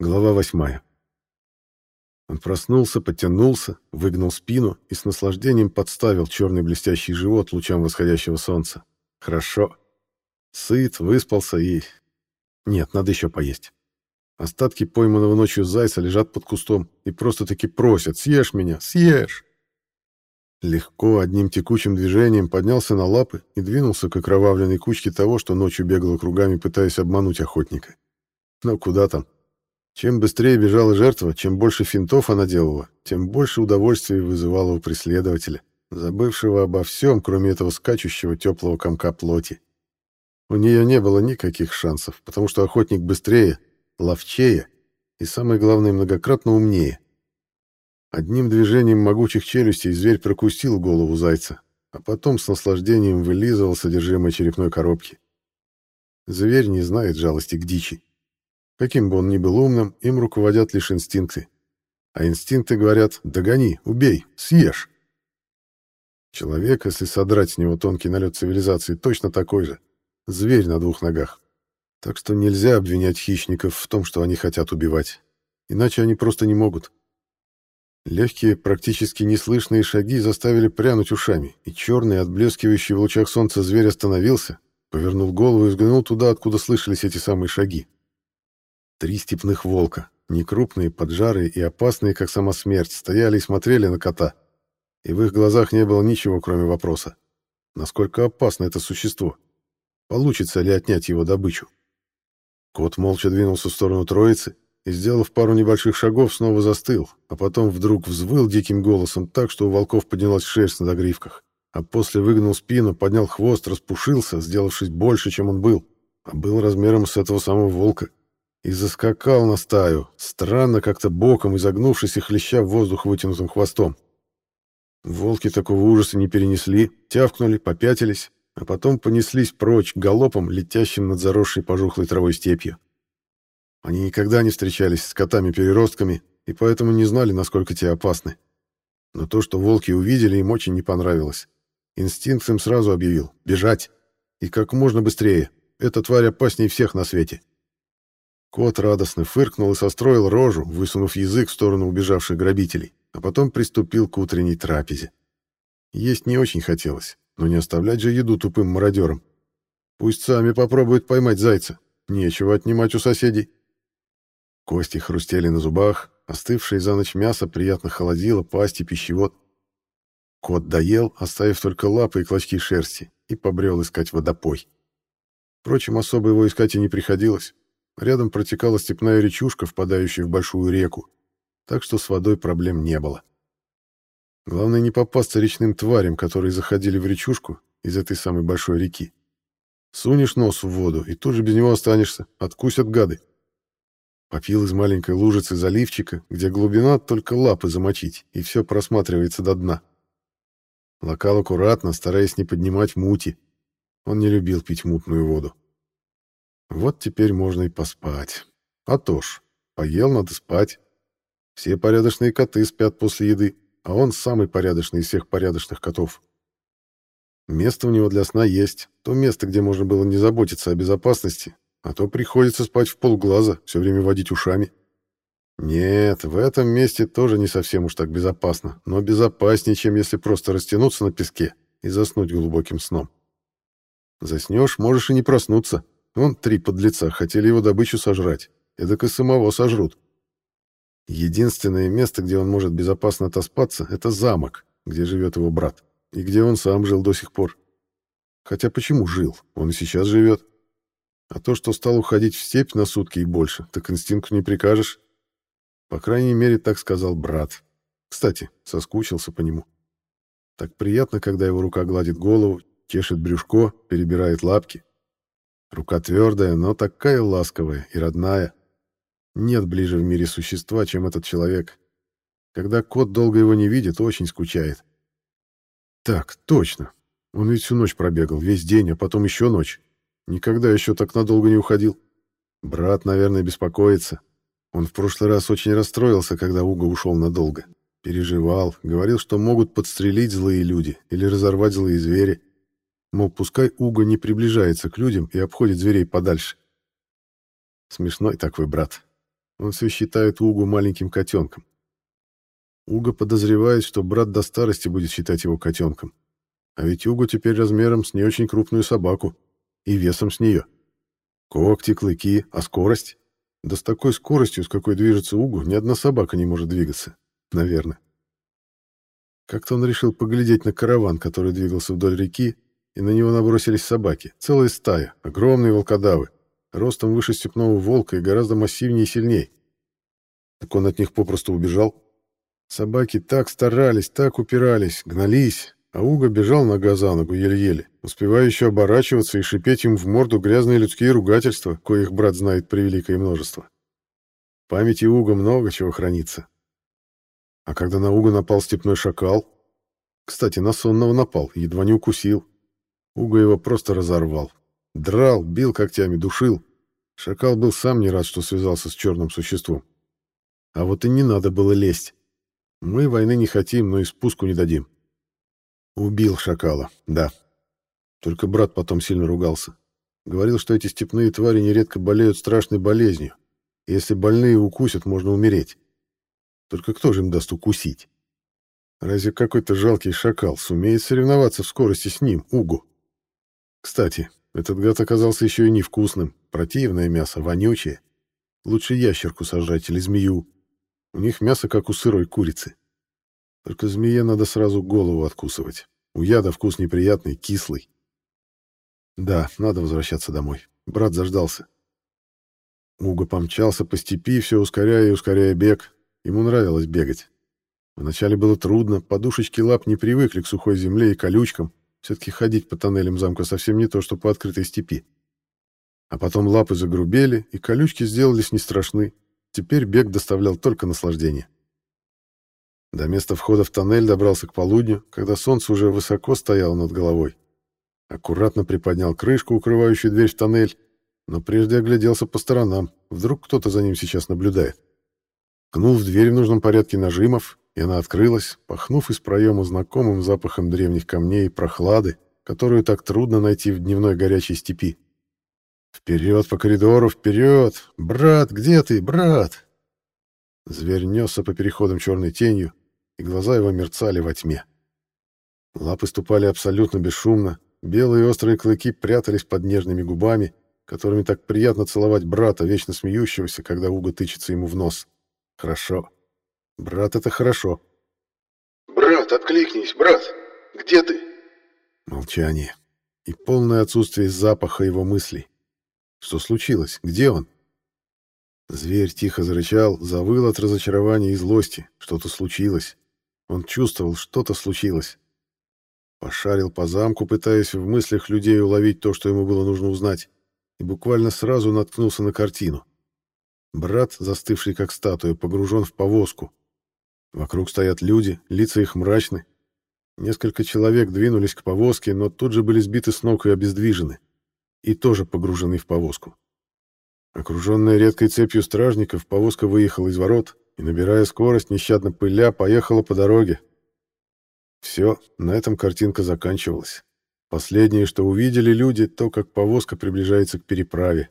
Глава восьмая. Он проснулся, потянулся, выгнул спину и с наслаждением подставил черный блестящий живот лучам восходящего солнца. Хорошо. Сыт, выспался и... Нет, надо еще поесть. Остатки пойманного ночью зайца лежат под кустом и просто-таки просят «Съешь меня! Съешь!» Легко, одним текучим движением поднялся на лапы и двинулся к окровавленной кучке того, что ночью бегало кругами, пытаясь обмануть охотника. Но куда там? Чем быстрее бежала жертва, чем больше финтов она делала, тем больше удовольствия вызывала у преследователя, забывшего обо всем, кроме этого скачущего теплого комка плоти. У нее не было никаких шансов, потому что охотник быстрее, ловчее и, самое главное, многократно умнее. Одним движением могучих челюстей зверь прокусил голову зайца, а потом с наслаждением вылизывал содержимое черепной коробки. Зверь не знает жалости к дичи. Каким бы он ни был умным, им руководят лишь инстинкты. А инстинкты говорят «догони, убей, съешь». Человек, если содрать с него тонкий налет цивилизации, точно такой же. Зверь на двух ногах. Так что нельзя обвинять хищников в том, что они хотят убивать. Иначе они просто не могут. Легкие, практически неслышные шаги заставили прянуть ушами, и черный, отблескивающий в лучах солнца зверь остановился, повернул голову и взглянул туда, откуда слышались эти самые шаги. Три степных волка, некрупные, поджарые и опасные, как сама смерть, стояли и смотрели на кота. И в их глазах не было ничего, кроме вопроса. Насколько опасно это существо? Получится ли отнять его добычу? Кот молча двинулся в сторону троицы и, сделав пару небольших шагов, снова застыл, а потом вдруг взвыл диким голосом так, что у волков поднялась шерсть на догривках, а после выгнул спину, поднял хвост, распушился, сделавшись больше, чем он был, а был размером с этого самого волка и заскакал на стаю, странно как-то боком изогнувшись и хлеща в воздух вытянутым хвостом. Волки такого ужаса не перенесли, тявкнули, попятились, а потом понеслись прочь галопом, летящим над заросшей пожухлой травой степью. Они никогда не встречались с котами-переростками и поэтому не знали, насколько те опасны. Но то, что волки увидели, им очень не понравилось. Инстинкт им сразу объявил — бежать. И как можно быстрее. Эта тварь опаснее всех на свете. Кот радостно фыркнул и состроил рожу, высунув язык в сторону убежавших грабителей, а потом приступил к утренней трапезе. Есть не очень хотелось, но не оставлять же еду тупым мародерам. Пусть сами попробуют поймать зайца. Нечего отнимать у соседей. Кости хрустели на зубах, остывшее за ночь мясо приятно холодило пасть и пищевод. Кот доел, оставив только лапы и клочки шерсти, и побрел искать водопой. Впрочем, особо его искать и не приходилось. Рядом протекала степная речушка, впадающая в большую реку, так что с водой проблем не было. Главное не попасться речным тварям, которые заходили в речушку из этой самой большой реки. Сунешь нос в воду, и тут же без него останешься, откусят гады. Попил из маленькой лужицы заливчика, где глубина только лапы замочить, и все просматривается до дна. Локал аккуратно, стараясь не поднимать мути. Он не любил пить мутную воду. Вот теперь можно и поспать. А то ж, поел, надо спать. Все порядочные коты спят после еды, а он самый порядочный из всех порядочных котов. Место у него для сна есть, то место, где можно было не заботиться о безопасности, а то приходится спать в полглаза, все время водить ушами. Нет, в этом месте тоже не совсем уж так безопасно, но безопаснее, чем если просто растянуться на песке и заснуть глубоким сном. Заснешь, можешь и не проснуться, Вон три подлеца хотели его добычу сожрать. Эдак и самого сожрут. Единственное место, где он может безопасно отоспаться, это замок, где живет его брат, и где он сам жил до сих пор. Хотя почему жил? Он и сейчас живет. А то, что стал уходить в степь на сутки и больше, так инстинкту не прикажешь. По крайней мере, так сказал брат. Кстати, соскучился по нему. Так приятно, когда его рука гладит голову, чешет брюшко, перебирает лапки. Рука твердая, но такая ласковая и родная. Нет ближе в мире существа, чем этот человек. Когда кот долго его не видит, очень скучает. Так, точно. Он ведь всю ночь пробегал, весь день, а потом еще ночь. Никогда еще так надолго не уходил. Брат, наверное, беспокоится. Он в прошлый раз очень расстроился, когда Уго ушел надолго. Переживал, говорил, что могут подстрелить злые люди или разорвать злые звери. Мол, пускай Уго не приближается к людям и обходит зверей подальше. Смешной такой брат. Он все считает Угу маленьким котенком. Уго подозревает, что брат до старости будет считать его котенком. А ведь Уго теперь размером с не очень крупную собаку и весом с нее. Когти, клыки, а скорость? Да с такой скоростью, с какой движется Угу, ни одна собака не может двигаться. Наверное. Как-то он решил поглядеть на караван, который двигался вдоль реки, и на него набросились собаки. Целая стая, огромные волкодавы, ростом выше степного волка и гораздо массивнее и сильнее. Так он от них попросту убежал. Собаки так старались, так упирались, гнались, а Уго бежал нога за ногу еле-еле, успевая еще оборачиваться и шипеть им в морду грязные людские ругательства, коих брат знает превеликое множество. В памяти Уга много чего хранится. А когда на Уга напал степной шакал... Кстати, на сонного напал, едва не укусил. Уга его просто разорвал. Драл, бил когтями, душил. Шакал был сам не рад, что связался с черным существом. А вот и не надо было лезть. Мы войны не хотим, но и спуску не дадим. Убил шакала, да. Только брат потом сильно ругался. Говорил, что эти степные твари нередко болеют страшной болезнью. Если больные укусят, можно умереть. Только кто же им даст укусить? Разве какой-то жалкий шакал сумеет соревноваться в скорости с ним, Угу? Кстати, этот гад оказался еще и невкусным. Противное мясо, вонючее. Лучше ящерку сожрать или змею. У них мясо, как у сырой курицы. Только змее надо сразу голову откусывать. У яда вкус неприятный, кислый. Да, надо возвращаться домой. Брат заждался. Уго помчался по степи, все ускоряя и ускоряя бег. Ему нравилось бегать. Вначале было трудно, подушечки лап не привыкли к сухой земле и колючкам. Все-таки ходить по тоннелям замка совсем не то, что по открытой степи. А потом лапы загрубели, и колючки сделались не страшны. Теперь бег доставлял только наслаждение. До места входа в тоннель добрался к полудню, когда солнце уже высоко стояло над головой. Аккуратно приподнял крышку, укрывающую дверь в тоннель, но прежде огляделся по сторонам. Вдруг кто-то за ним сейчас наблюдает. Кнул в дверь в нужном порядке нажимов, и она открылась, пахнув из проема знакомым запахом древних камней и прохлады, которую так трудно найти в дневной горячей степи. «Вперед по коридору, вперед! Брат, где ты, брат?» Зверь несся по переходам черной тенью, и глаза его мерцали во тьме. Лапы ступали абсолютно бесшумно, белые острые клыки прятались под нежными губами, которыми так приятно целовать брата, вечно смеющегося, когда Уго тычется ему в нос. Хорошо. Брат — это хорошо. «Брат, откликнись, брат! Где ты?» Молчание. И полное отсутствие запаха его мыслей. Что случилось? Где он? Зверь тихо зарычал, завыл от разочарования и злости. Что-то случилось. Он чувствовал, что-то случилось. Пошарил по замку, пытаясь в мыслях людей уловить то, что ему было нужно узнать, и буквально сразу наткнулся на картину. Брат, застывший как статуя, погружен в повозку. Вокруг стоят люди, лица их мрачны. Несколько человек двинулись к повозке, но тут же были сбиты с ног и обездвижены и тоже погружены в повозку. Окруженная редкой цепью стражников, повозка выехала из ворот и, набирая скорость, нещадно пыля, поехала по дороге. Все, на этом картинка заканчивалась. Последнее, что увидели люди, то, как повозка приближается к переправе.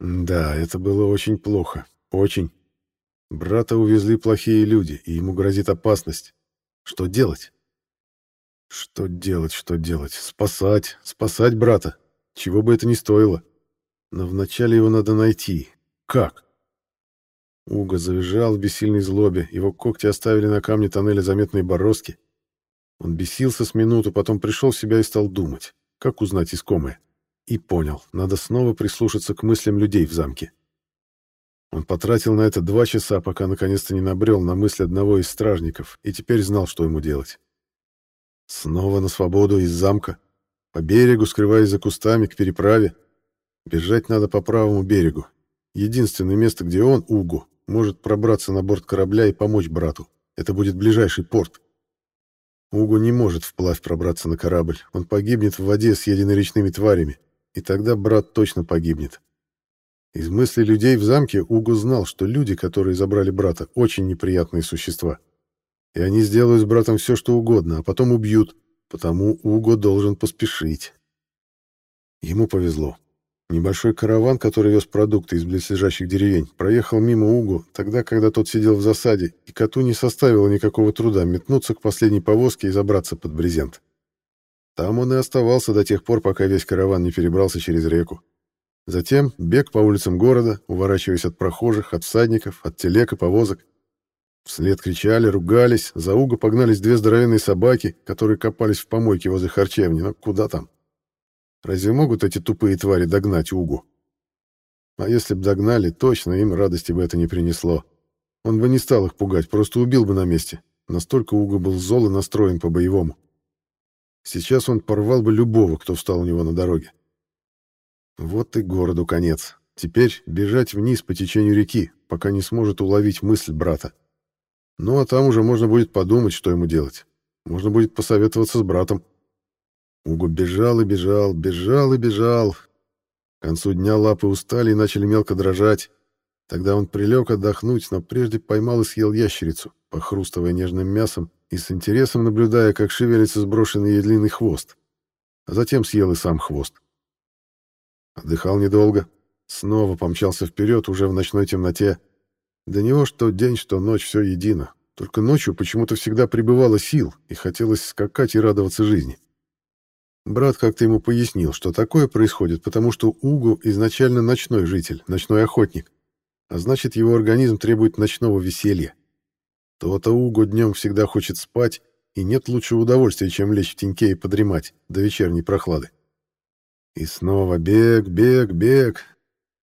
Да, это было очень плохо. Очень. Брата увезли плохие люди, и ему грозит опасность. Что делать? Что делать, что делать? Спасать, спасать брата. Чего бы это ни стоило. Но вначале его надо найти. Как? Уго завизжал в бессильной злобе, его когти оставили на камне тоннеля заметные бороздки. Он бесился с минуту, потом пришел в себя и стал думать, как узнать искомое. И понял, надо снова прислушаться к мыслям людей в замке. Он потратил на это два часа, пока наконец-то не набрел на мысль одного из стражников, и теперь знал, что ему делать. Снова на свободу из замка, по берегу, скрываясь за кустами, к переправе. Бежать надо по правому берегу. Единственное место, где он, Угу, может пробраться на борт корабля и помочь брату. Это будет ближайший порт. Угу не может вплавь пробраться на корабль. Он погибнет в воде, съеденной речными тварями. И тогда брат точно погибнет. Из мыслей людей в замке Угу знал, что люди, которые забрали брата, очень неприятные существа. И они сделают с братом все, что угодно, а потом убьют, Потому Уго должен поспешить. Ему повезло. Небольшой караван, который вез продукты из близлежащих деревень, проехал мимо Угу тогда, когда тот сидел в засаде, и коту не составило никакого труда метнуться к последней повозке и забраться под брезент. Там он и оставался до тех пор, пока весь караван не перебрался через реку. Затем бег по улицам города, уворачиваясь от прохожих, от всадников, от телег и повозок. Вслед кричали, ругались, за Уго погнались две здоровенные собаки, которые копались в помойке возле харчевни, но куда там? Разве могут эти тупые твари догнать Угу? А если б догнали, точно им радости бы это не принесло. Он бы не стал их пугать, просто убил бы на месте. Настолько Уго был зол и настроен по-боевому. Сейчас он порвал бы любого, кто встал у него на дороге. Вот и городу конец. Теперь бежать вниз по течению реки, пока не сможет уловить мысль брата. Ну а там уже можно будет подумать, что ему делать. Можно будет посоветоваться с братом. Уго бежал и бежал, бежал и бежал. К концу дня лапы устали и начали мелко дрожать. Тогда он прилег отдохнуть, но прежде поймал и съел ящерицу, похрустывая нежным мясом и с интересом наблюдая, как шевелится сброшенный ей длинный хвост. А затем съел и сам хвост. Отдыхал недолго. Снова помчался вперед уже в ночной темноте. Для него что день, что ночь все едино. Только ночью почему-то всегда прибывало сил, и хотелось скакать и радоваться жизни. Брат как-то ему пояснил, что такое происходит, потому что Угу изначально ночной житель, ночной охотник, а значит, его организм требует ночного веселья. То-то Угу днем всегда хочет спать, и нет лучшего удовольствия, чем лечь в теньке и подремать до вечерней прохлады. И снова бег, бег, бег.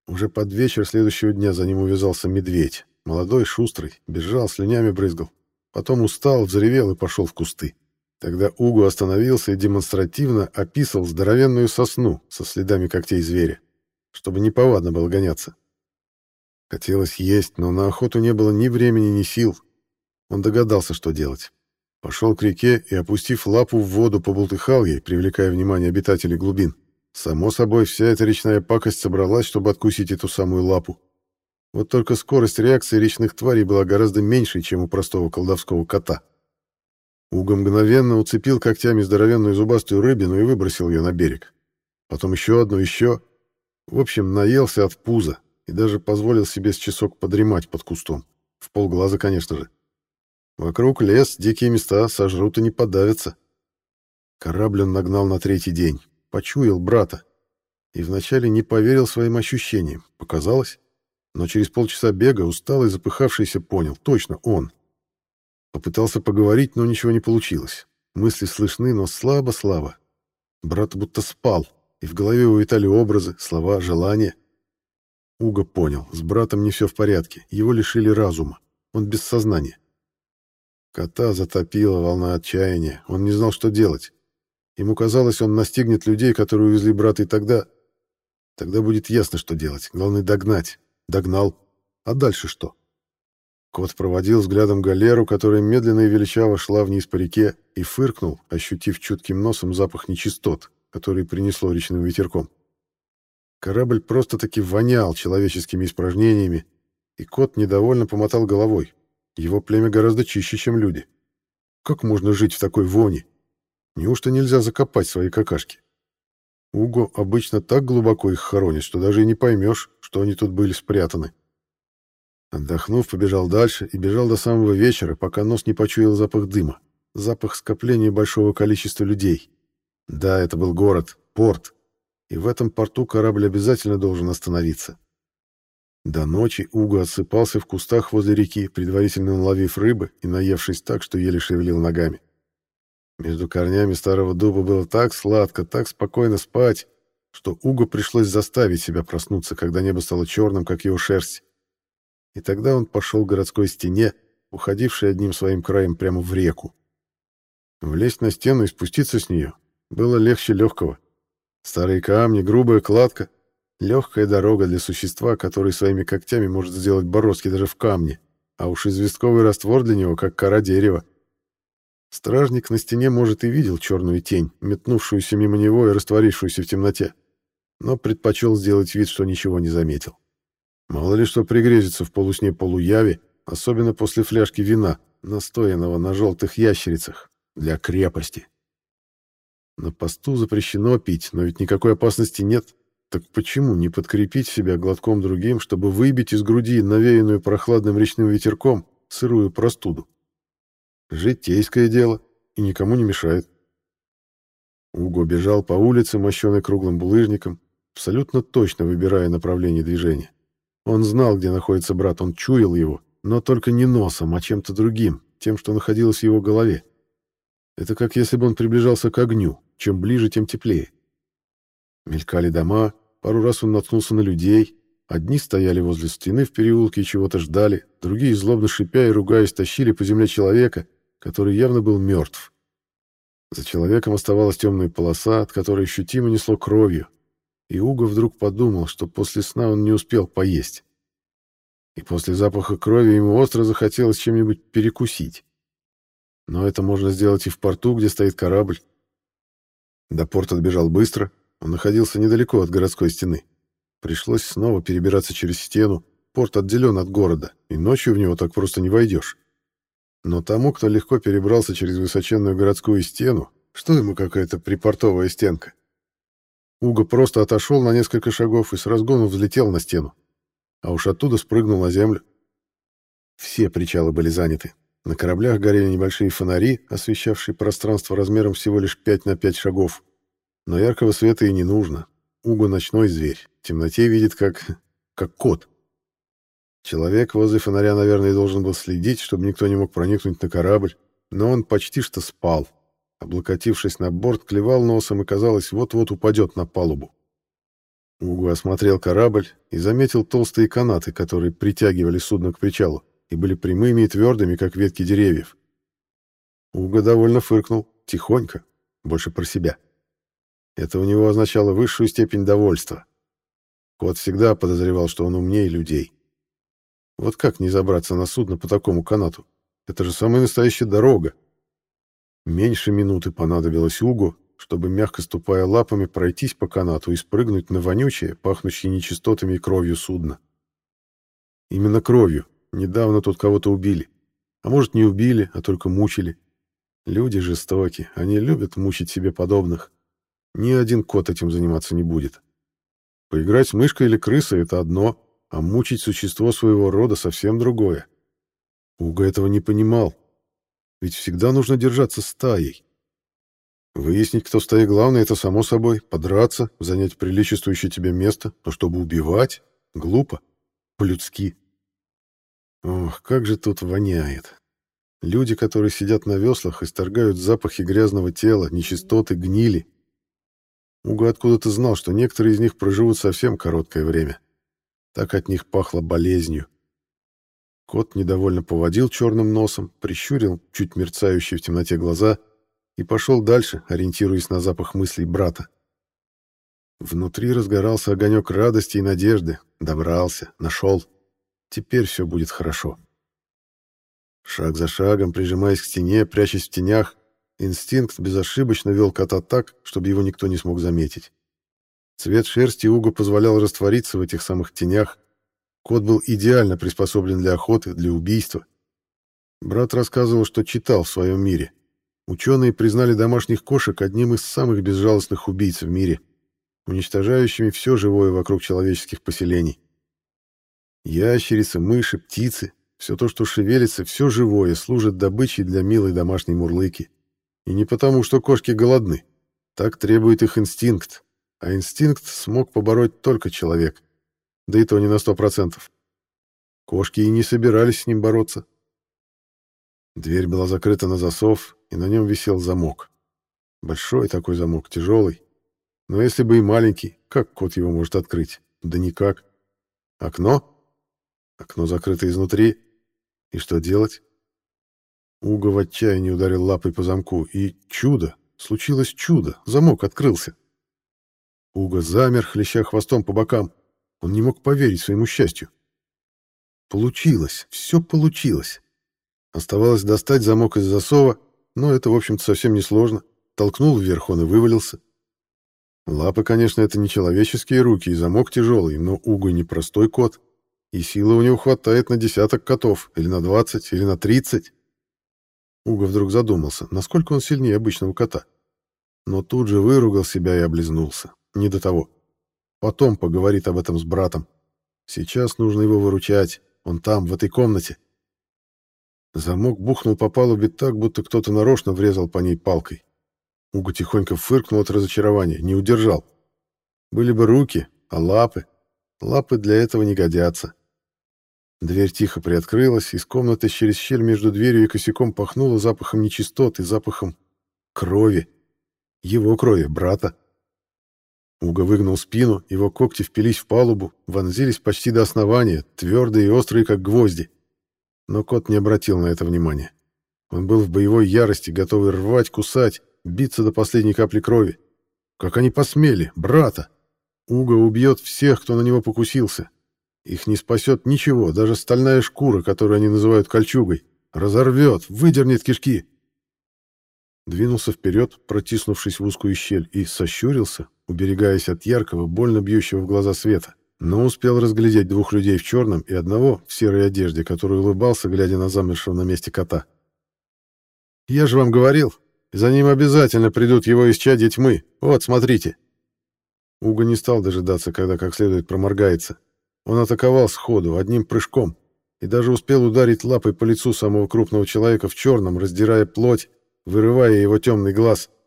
Уже под вечер следующего дня за ним увязался медведь. Молодой, шустрый, бежал, слюнями брызгал. Потом устал, взревел и пошел в кусты. Тогда Угу остановился и демонстративно описал здоровенную сосну со следами когтей зверя, чтобы неповадно было гоняться. Хотелось есть, но на охоту не было ни времени, ни сил. Он догадался, что делать. Пошел к реке и, опустив лапу в воду, побултыхал ей, привлекая внимание обитателей глубин. Само собой, вся эта речная пакость собралась, чтобы откусить эту самую лапу. Вот только скорость реакции речных тварей была гораздо меньше, чем у простого колдовского кота. Уго мгновенно уцепил когтями здоровенную зубастую рыбину и выбросил ее на берег. Потом еще одну, еще. В общем, наелся от пуза и даже позволил себе с часок подремать под кустом. В полглаза, конечно же. Вокруг лес, дикие места, сожрут и не подавятся. Корабль он нагнал на третий день. Почуял брата. И вначале не поверил своим ощущениям. Показалось. Но через полчаса бега, усталый, запыхавшийся, понял. Точно он. Попытался поговорить, но ничего не получилось. Мысли слышны, но слабо-слабо. Брат будто спал, и в голове улетали образы, слова, желания. Уго понял, с братом не все в порядке, его лишили разума, он без сознания. Кота затопила волна отчаяния, он не знал, что делать. Ему казалось, он настигнет людей, которые увезли брата, и тогда... Тогда будет ясно, что делать. Главное — догнать. Догнал. А дальше что? Кот проводил взглядом галеру, которая медленно и величаво шла вниз по реке, и фыркнул, ощутив чутким носом запах нечистот, который принесло речным ветерком. Корабль просто-таки вонял человеческими испражнениями, и кот недовольно помотал головой. Его племя гораздо чище, чем люди. Как можно жить в такой вони? Неужто нельзя закопать свои какашки? Уго обычно так глубоко их хоронит, что даже и не поймешь, что они тут были спрятаны. Отдохнув, побежал дальше и бежал до самого вечера, пока нос не почуял запах дыма. Запах скопления большого количества людей. Да, это был город, порт. И в этом порту корабль обязательно должен остановиться. До ночи Уго отсыпался в кустах возле реки, предварительно наловив рыбы и наевшись так, что еле шевелил ногами. Между корнями старого дуба было так сладко, так спокойно спать, что Уго пришлось заставить себя проснуться, когда небо стало черным, как его шерсть. И тогда он пошел к городской стене, уходившей одним своим краем прямо в реку. Влезть на стену и спуститься с нее было легче легкого. Старые камни, грубая кладка, легкая дорога для существа, который своими когтями может сделать бороздки даже в камне, а уж известковый раствор для него, как кора дерева. Стражник на стене, может, и видел черную тень, метнувшуюся мимо него и растворившуюся в темноте, но предпочел сделать вид, что ничего не заметил. Мало ли что пригрезится в полусне-полуяве, особенно после фляжки вина, настоянного на желтых ящерицах, для крепости. На посту запрещено пить, но ведь никакой опасности нет. Так почему не подкрепить себя глотком другим, чтобы выбить из груди навеянную прохладным речным ветерком сырую простуду? Житейское дело и никому не мешает. Уго бежал по улице, мощенной круглым булыжником, абсолютно точно выбирая направление движения. Он знал, где находится брат, он чуял его, но только не носом, а чем-то другим, тем, что находилось в его голове. Это как если бы он приближался к огню, чем ближе, тем теплее. Мелькали дома, пару раз он наткнулся на людей, одни стояли возле стены в переулке и чего-то ждали, другие, злобно шипя и ругаясь, тащили по земле человека, который явно был мертв. За человеком оставалась темная полоса, от которой ощутимо несло кровью, и Уго вдруг подумал, что после сна он не успел поесть. И после запаха крови ему остро захотелось чем-нибудь перекусить. Но это можно сделать и в порту, где стоит корабль. До порта добежал быстро, он находился недалеко от городской стены. Пришлось снова перебираться через стену, порт отделен от города, и ночью в него так просто не войдешь. Но тому, кто легко перебрался через высоченную городскую стену, что ему какая-то припортовая стенка? Уго просто отошел на несколько шагов и с разгону взлетел на стену. А уж оттуда спрыгнул на землю. Все причалы были заняты. На кораблях горели небольшие фонари, освещавшие пространство размером всего лишь 5 на 5 шагов. Но яркого света и не нужно. Уго ночной зверь. В темноте видит как... как кот. Человек возле фонаря, наверное, должен был следить, чтобы никто не мог проникнуть на корабль, но он почти что спал, облокотившись на борт, клевал носом и, казалось, вот-вот упадет на палубу. Угу осмотрел корабль и заметил толстые канаты, которые притягивали судно к причалу и были прямыми и твердыми, как ветки деревьев. Уго довольно фыркнул, тихонько, больше про себя. Это у него означало высшую степень довольства. Кот всегда подозревал, что он умнее людей. Вот как не забраться на судно по такому канату? Это же самая настоящая дорога. Меньше минуты понадобилось Угу, чтобы, мягко ступая лапами, пройтись по канату и спрыгнуть на вонючее, пахнущее нечистотами и кровью судно. Именно кровью. Недавно тут кого-то убили. А может, не убили, а только мучили. Люди жестоки, они любят мучить себе подобных. Ни один кот этим заниматься не будет. Поиграть с мышкой или крысой — это одно, а мучить существо своего рода совсем другое. Уга этого не понимал, ведь всегда нужно держаться стаей. Выяснить, кто стаи главный, это само собой. Подраться, занять приличествующее тебе место. Но чтобы убивать, глупо, по-людски. Ох, как же тут воняет. Люди, которые сидят на веслах, исторгают запахи грязного тела, нечистоты, гнили. Уга откуда-то знал, что некоторые из них проживут совсем короткое время. Так от них пахло болезнью. Кот недовольно поводил черным носом, прищурил чуть мерцающие в темноте глаза и пошел дальше, ориентируясь на запах мыслей брата. Внутри разгорался огонек радости и надежды. Добрался, нашел. Теперь все будет хорошо. Шаг за шагом, прижимаясь к стене, прячась в тенях, инстинкт безошибочно вел кота так, чтобы его никто не смог заметить. Цвет шерсти Уго позволял раствориться в этих самых тенях, Кот был идеально приспособлен для охоты, для убийства. Брат рассказывал, что читал в своем мире. Ученые признали домашних кошек одним из самых безжалостных убийц в мире, уничтожающими все живое вокруг человеческих поселений. Ящерицы, мыши, птицы, все то, что шевелится, все живое, служит добычей для милой домашней мурлыки. И не потому, что кошки голодны. Так требует их инстинкт. А инстинкт смог побороть только человек да и то не на сто процентов. Кошки и не собирались с ним бороться. Дверь была закрыта на засов, и на нем висел замок. Большой такой замок, тяжелый. Но если бы и маленький, как кот его может открыть? Да никак. Окно? Окно закрыто изнутри. И что делать? Уго в отчаянии ударил лапой по замку, и чудо! Случилось чудо! Замок открылся. Уго замер, хлеща хвостом по бокам. Он не мог поверить своему счастью. Получилось, все получилось. Оставалось достать замок из засова, но это, в общем-то, совсем не сложно. Толкнул вверх он и вывалился. Лапы, конечно, это не человеческие руки, и замок тяжелый, но Уго не простой кот, и силы у него хватает на десяток котов, или на двадцать, или на тридцать. Уго вдруг задумался, насколько он сильнее обычного кота. Но тут же выругал себя и облизнулся. Не до того. Потом поговорит об этом с братом. Сейчас нужно его выручать. Он там, в этой комнате. Замок бухнул по палубе так, будто кто-то нарочно врезал по ней палкой. Уго тихонько фыркнул от разочарования, не удержал. Были бы руки, а лапы? Лапы для этого не годятся. Дверь тихо приоткрылась, из комнаты через щель между дверью и косяком пахнуло запахом нечистот и запахом крови. Его крови, брата. Уго выгнул спину, его когти впились в палубу, вонзились почти до основания, твердые и острые, как гвозди. Но кот не обратил на это внимания. Он был в боевой ярости, готовый рвать, кусать, биться до последней капли крови. Как они посмели, брата! Уго убьет всех, кто на него покусился. Их не спасет ничего, даже стальная шкура, которую они называют кольчугой. Разорвет, выдернет кишки. Двинулся вперед, протиснувшись в узкую щель, и сощурился, уберегаясь от яркого, больно бьющего в глаза света но успел разглядеть двух людей в черном и одного в серой одежде, который улыбался, глядя на замершего на месте кота. «Я же вам говорил, за ним обязательно придут его исчадья тьмы. Вот, смотрите». Уго не стал дожидаться, когда как следует проморгается. Он атаковал сходу, одним прыжком, и даже успел ударить лапой по лицу самого крупного человека в черном, раздирая плоть, вырывая его темный глаз —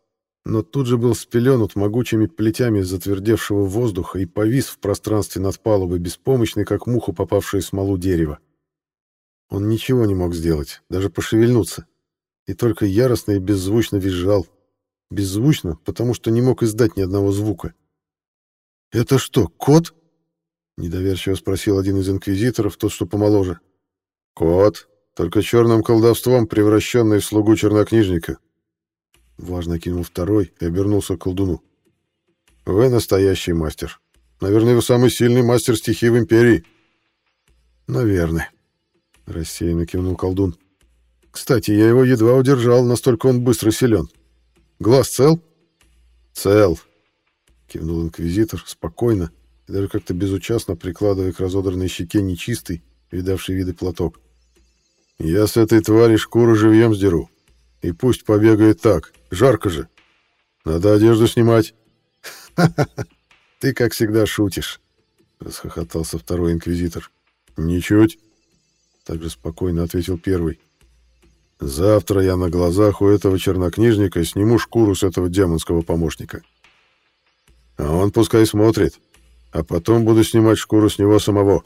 но тут же был спеленут могучими плетями затвердевшего воздуха и повис в пространстве над палубой, беспомощный, как муха, попавшая в смолу дерева. Он ничего не мог сделать, даже пошевельнуться, и только яростно и беззвучно визжал. Беззвучно, потому что не мог издать ни одного звука. «Это что, кот?» — недоверчиво спросил один из инквизиторов, тот, что помоложе. «Кот, только черным колдовством превращенный в слугу чернокнижника», Важно кинул второй и обернулся к колдуну. «Вы настоящий мастер. Наверное, вы самый сильный мастер стихий в Империи». «Наверное», — рассеянно кивнул колдун. «Кстати, я его едва удержал, настолько он быстро силен. Глаз цел?» «Цел», — кивнул инквизитор, спокойно и даже как-то безучастно прикладывая к разодранной щеке нечистый, видавший виды платок. «Я с этой твари шкуру живьем сдеру. И пусть побегает так, жарко же. Надо одежду снимать. Ты, как всегда, шутишь, расхохотался второй инквизитор. Ничуть, также спокойно ответил первый. Завтра я на глазах у этого чернокнижника сниму шкуру с этого демонского помощника. А он пускай смотрит, а потом буду снимать шкуру с него самого.